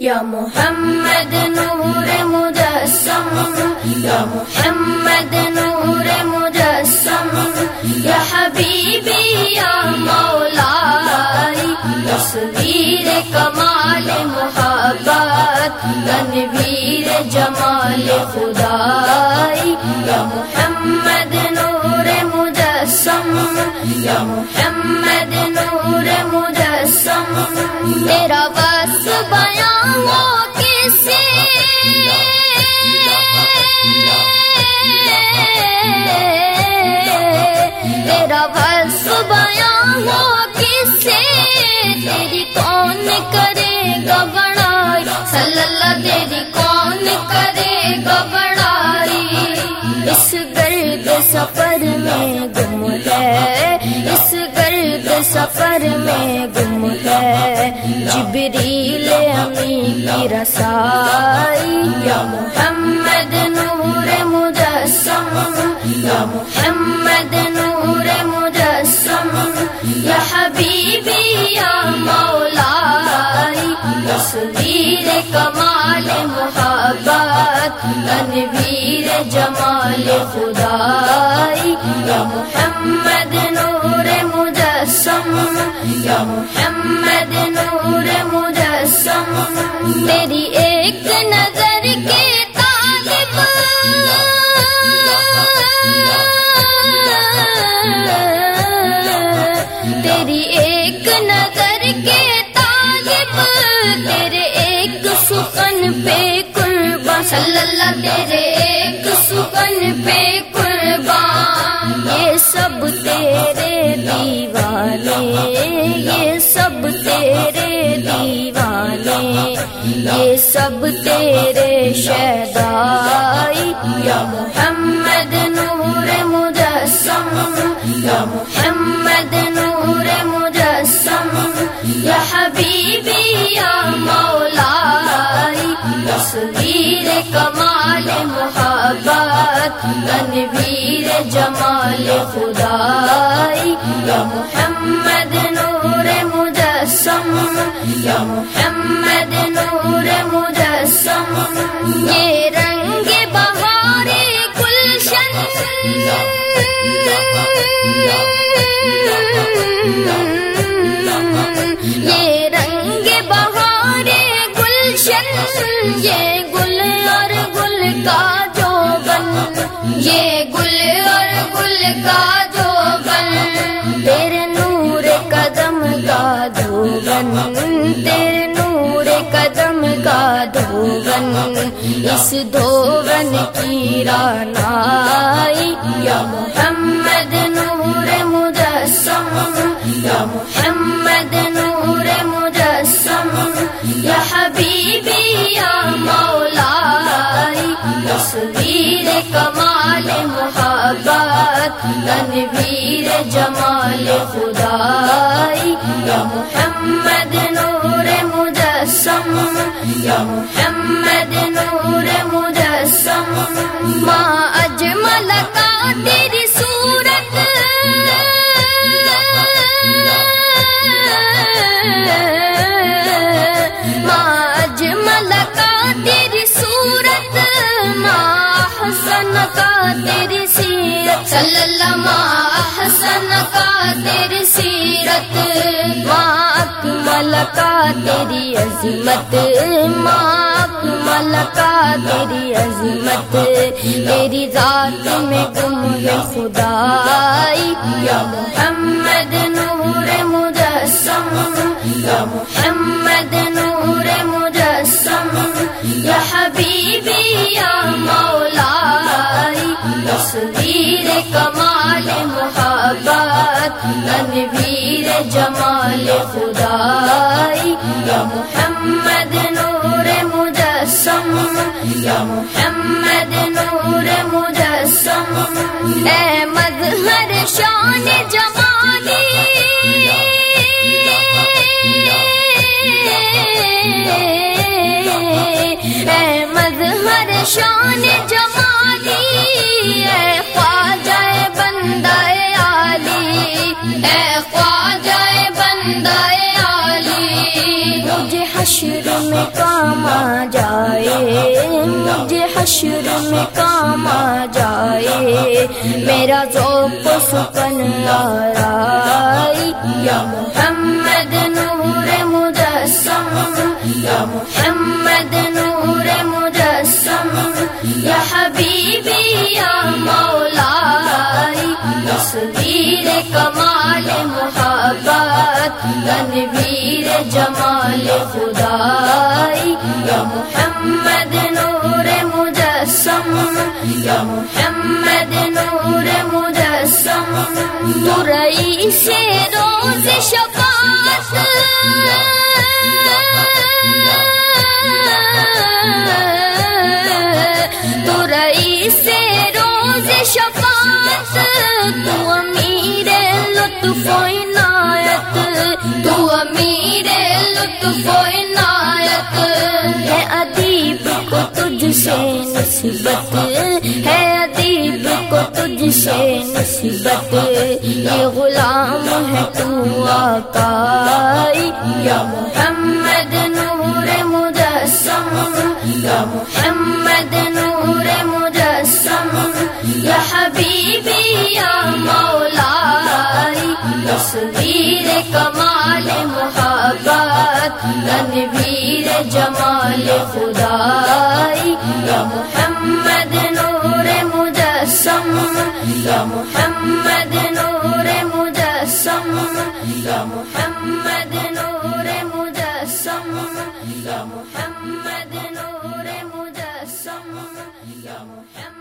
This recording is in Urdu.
یا محمد نور مجسم، یا محمد نور مجسم، یا حبیبی، یا مولائی، تصویر کمال محبت، تنویر جمال خدائی، یا محمد نور مجسم، یا محمد نور مجسم تیرا تیرا بس بیان ہو کسی تیری کون کرے گا بڑائی صلی اللہ تیری کون کرے گا بڑائی اس گرد سفر میں گم ہے، اس گرد سفر میں گم ہے۔ جبریل امی کی رسائی، یا محمد نور مجسم، یا محمد تصویر کمال محبت، تنویر جمال خدائی۔ یا محمد نور مجسم، یا محمد نور مجسم۔ تیری ایک نظر کے تیرے ایک سکن پہ قربان، صلی اللہ تیرے ایک سکن پہ قربان۔ یہ سب تیرے دیوانے، یہ سب تیرے دیوانے۔ یہ سب تیرے شہدائی۔ یا محمد نور مجسم، یا محمد تنویر جمال خدائی. یا محمد نور مجسم. یا محمد نور مجسم. یہ رنگ بہار گلشن. یہ رنگ بہار گلشن. یہ گل اور گل کا یہ گل اور گل کا جو بن۔ تیرے نور قدم کا دھوبن تیرے نور قدم کا دھوبن اس دھوبن کی رانائی یا محمد نور مجسم۔ یا محمد تصویر کمال محبت، تنویر جمال خدائی۔ یا محمد نور مجسم، یا محمد نور مجسم، ماں کا تیری سیرت، صلی اللہ حسن کا تیری سیرت، ماں اکمل کا تیری عظمت، ماں اکمل کا تیری عظمت تیری ذات میں گم خدائی یا محمد تصویر کمال محبت، تنویر جمال خدائی۔ یا محمد نور مجسم، یا محمد نور مجسم۔ اے مظہر شان جمالی۔ اے مظہر شان جمالی۔ میں کام آ جائے، مجھے حشر میں کام آ جائے۔ میرا ذوق سکن آرائی۔ یا محمد نور مجسم، یا محمد نور مجسم، یا حبیبی یا مولائی، تصویر کمال محمد محبت تنویر جمال خدائی، یا محمد نور مجسم، یا محمد نور مجسم تو رئیس روز شفاعت تو رئیس روز شفاعت، تو امیر لطف سے نسبت ہے ادیب کو تجھ سے نسبت یہ غلام ہے تو آقائی۔ یا محمد نور مجسم، یا محمد نور مجسم۔ یا حبیبی، یا مولائی، تصویر کمال محبت، تنویر جمال محمد نور مجسم محمد نور مجسم محمد نور مجسم محمد نور مجسم محمد